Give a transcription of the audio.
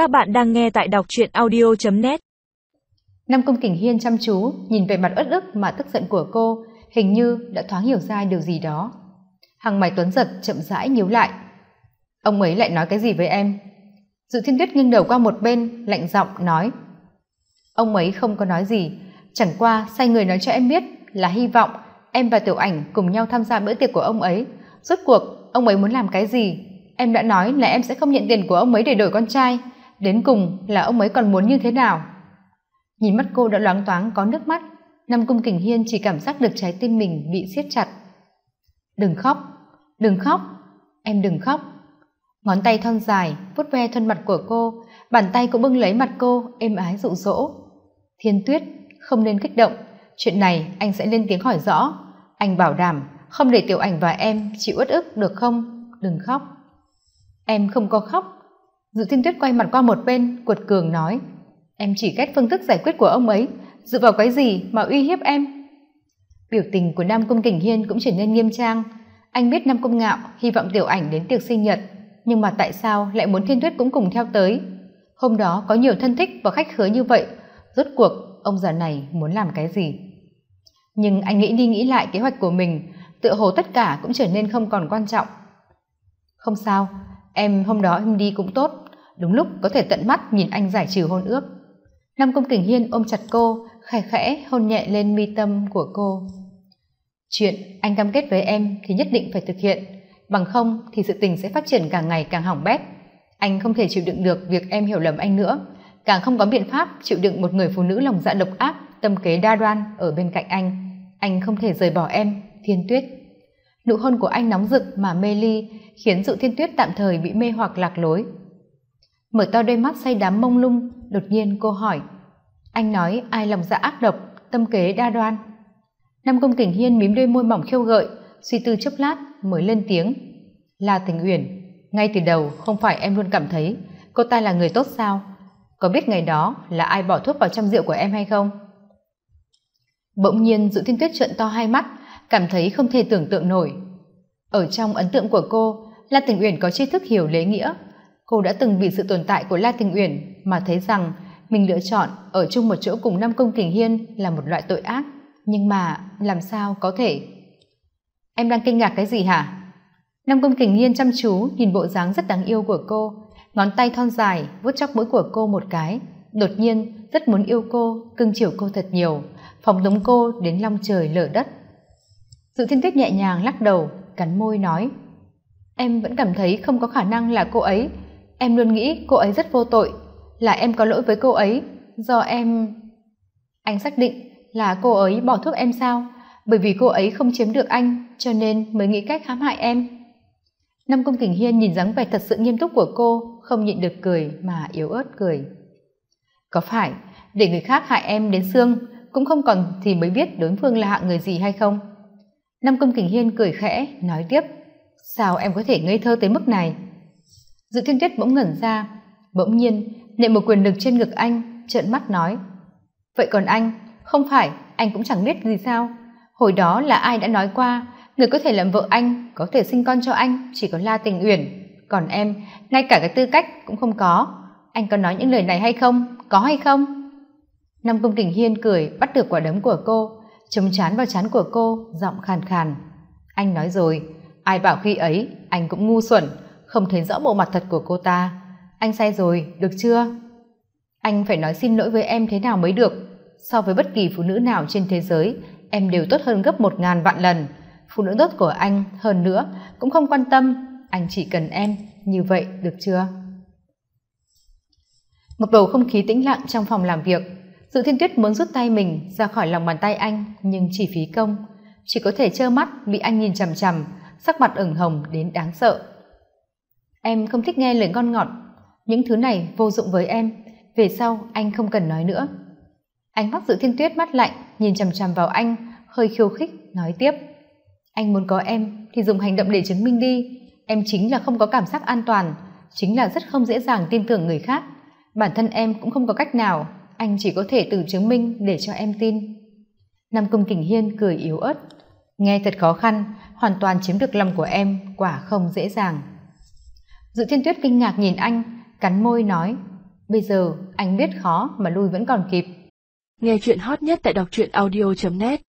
Các bạn đang nghe tại đọc truyện audio.net Nam Công Kình Hiên chăm chú nhìn về mặt uất ức mà tức giận của cô, hình như đã thoáng hiểu ra điều gì đó. Hàng mày tuấn giật chậm rãi nhíu lại. Ông ấy lại nói cái gì với em? Dự thiên tuyết nghiêng đầu qua một bên, lạnh giọng nói. Ông ấy không có nói gì, chẳng qua sai người nói cho em biết là hy vọng em và tiểu ảnh cùng nhau tham gia bữa tiệc của ông ấy. Rốt cuộc, ông ấy muốn làm cái gì? Em đã nói là em sẽ không nhận tiền của ông ấy để đổi con trai. Đến cùng là ông ấy còn muốn như thế nào? Nhìn mắt cô đã loáng toáng có nước mắt, Nam Cung Kình Hiên chỉ cảm giác được trái tim mình bị siết chặt. Đừng khóc, đừng khóc, em đừng khóc. Ngón tay thon dài vuốt ve thân mặt của cô, bàn tay cũng bưng lấy mặt cô, êm ái dụ dỗ. Thiên Tuyết, không nên kích động, chuyện này anh sẽ lên tiếng hỏi rõ. Anh bảo đảm không để tiểu ảnh và em chịu uất ức được không? Đừng khóc. Em không có khóc. Dự Thiên Tuyết quay mặt qua một bên, cuột cường nói. Em chỉ ghét phương thức giải quyết của ông ấy, dựa vào cái gì mà uy hiếp em? Biểu tình của Nam Cung Kình Hiên cũng trở nên nghiêm trang. Anh biết Nam Cung Ngạo hy vọng tiểu ảnh đến tiệc sinh nhật, nhưng mà tại sao lại muốn Thiên Tuyết cũng cùng theo tới? Hôm đó có nhiều thân thích và khách khứa như vậy, rốt cuộc ông già này muốn làm cái gì? Nhưng anh nghĩ đi nghĩ lại kế hoạch của mình, tựa hồ tất cả cũng trở nên không còn quan trọng. Không sao, em hôm đó em đi cũng tốt, đúng lúc có thể tận mắt nhìn anh giải trừ hôn ước. Nam Công Kình Hiên ôm chặt cô, khẽ khẽ hôn nhẹ lên mi tâm của cô. Chuyện anh cam kết với em thì nhất định phải thực hiện, bằng không thì sự tình sẽ phát triển càng ngày càng hỏng bét. Anh không thể chịu đựng được việc em hiểu lầm anh nữa, càng không có biện pháp chịu đựng một người phụ nữ lòng dạ độc ác, tâm kế đa đoan ở bên cạnh anh. Anh không thể rời bỏ em, Thiên Tuyết. Nụ hôn của anh nóng rực mà mê ly, khiến Dụ Thiên Tuyết tạm thời bị mê hoặc lạc lối. Mở to đôi mắt say đắm mông lung, đột nhiên cô hỏi. Anh nói ai lòng dạ ác độc tâm kế đa đoan. Nam công kình hiên mím đôi môi mỏng khiêu gợi suy tư chốc lát mới lên tiếng. Là tình uyển ngay từ đầu không phải em luôn cảm thấy cô ta là người tốt sao? Có biết ngày đó là ai bỏ thuốc vào trong rượu của em hay không? Bỗng nhiên dự thiên tuyết trợn to hai mắt cảm thấy không thể tưởng tượng nổi. Ở trong ấn tượng của cô là tình uyển có tri thức hiểu lễ nghĩa cô đã từng vì sự tồn tại của la tình uyển mà thấy rằng mình lựa chọn ở chung một chỗ cùng năm công kình hiên là một loại tội ác. Nhưng mà làm sao có thể? Em đang kinh ngạc cái gì hả? Nam công kình hiên chăm chú nhìn bộ dáng rất đáng yêu của cô, ngón tay thon dài, vuốt chóc mũi của cô một cái. Đột nhiên, rất muốn yêu cô, cưng chiều cô thật nhiều, phóng túng cô đến long trời lở đất. Dự thiên tuyết nhẹ nhàng lắc đầu, cắn môi nói, em vẫn cảm thấy không có khả năng là cô ấy em luôn nghĩ cô ấy rất vô tội, là em có lỗi với cô ấy. Do em anh xác định là cô ấy bỏ thuốc em sao? Bởi vì cô ấy không chiếm được anh, cho nên mới nghĩ cách hãm hại em. Năm công kình hiên nhìn dáng vẻ thật sự nghiêm túc của cô, không nhịn được cười mà yếu ớt cười. Có phải để người khác hại em đến xương, cũng không còn thì mới biết đối phương là hạng người gì hay không? Năm công kình hiên cười khẽ, nói tiếp, sao em có thể ngây thơ tới mức này? Dự thiên tuyết bỗng ngẩn ra. Bỗng nhiên nệm một quyền lực trên ngực anh, trợn mắt nói, vậy còn anh? Không phải, anh cũng chẳng biết gì sao. Hồi đó là ai đã nói qua, người có thể làm vợ anh, có thể sinh con cho anh, chỉ có la tình uyển. Còn em, ngay cả cái tư cách cũng không có. Anh có nói những lời này hay không? Có hay không? Năm công kình hiên cười, bắt được quả đấm của cô, chống chán vào chán của cô, giọng khàn khàn. Anh nói rồi. Ai bảo khi ấy, anh cũng ngu xuẩn không thấy rõ bộ mặt thật của cô ta. Anh sai rồi, được chưa? Anh phải nói xin lỗi với em thế nào mới được. So với bất kỳ phụ nữ nào trên thế giới, em đều tốt hơn gấp một ngàn vạn lần. Phụ nữ tốt của anh, hơn nữa, cũng không quan tâm. Anh chỉ cần em, như vậy, được chưa? Một bầu không khí tĩnh lặng trong phòng làm việc. Dự thiên tuyết muốn rút tay mình ra khỏi lòng bàn tay anh, nhưng chỉ phí công. Chỉ có thể trơ mắt, bị anh nhìn chằm chằm, sắc mặt ửng hồng đến đáng sợ em không thích nghe lời ngon ngọt. Những thứ này vô dụng với em. Về sau, anh không cần nói nữa. Ánh mắt dự thiên tuyết mắt lạnh, nhìn chằm chằm vào anh, hơi khiêu khích, nói tiếp. Anh muốn có em thì dùng hành động để chứng minh đi. Em chính là không có cảm giác an toàn, chính là rất không dễ dàng tin tưởng người khác. Bản thân em cũng không có cách nào. Anh chỉ có thể tự chứng minh để cho em tin. Nam cung kình hiên cười yếu ớt. Nghe thật khó khăn, hoàn toàn chiếm được lòng của em, quả không dễ dàng dự thiên tuyết kinh ngạc nhìn anh, cắn môi nói, bây giờ anh biết khó mà lui vẫn còn kịp. Nghe chuyện hot nhất tại đọc truyện audio net.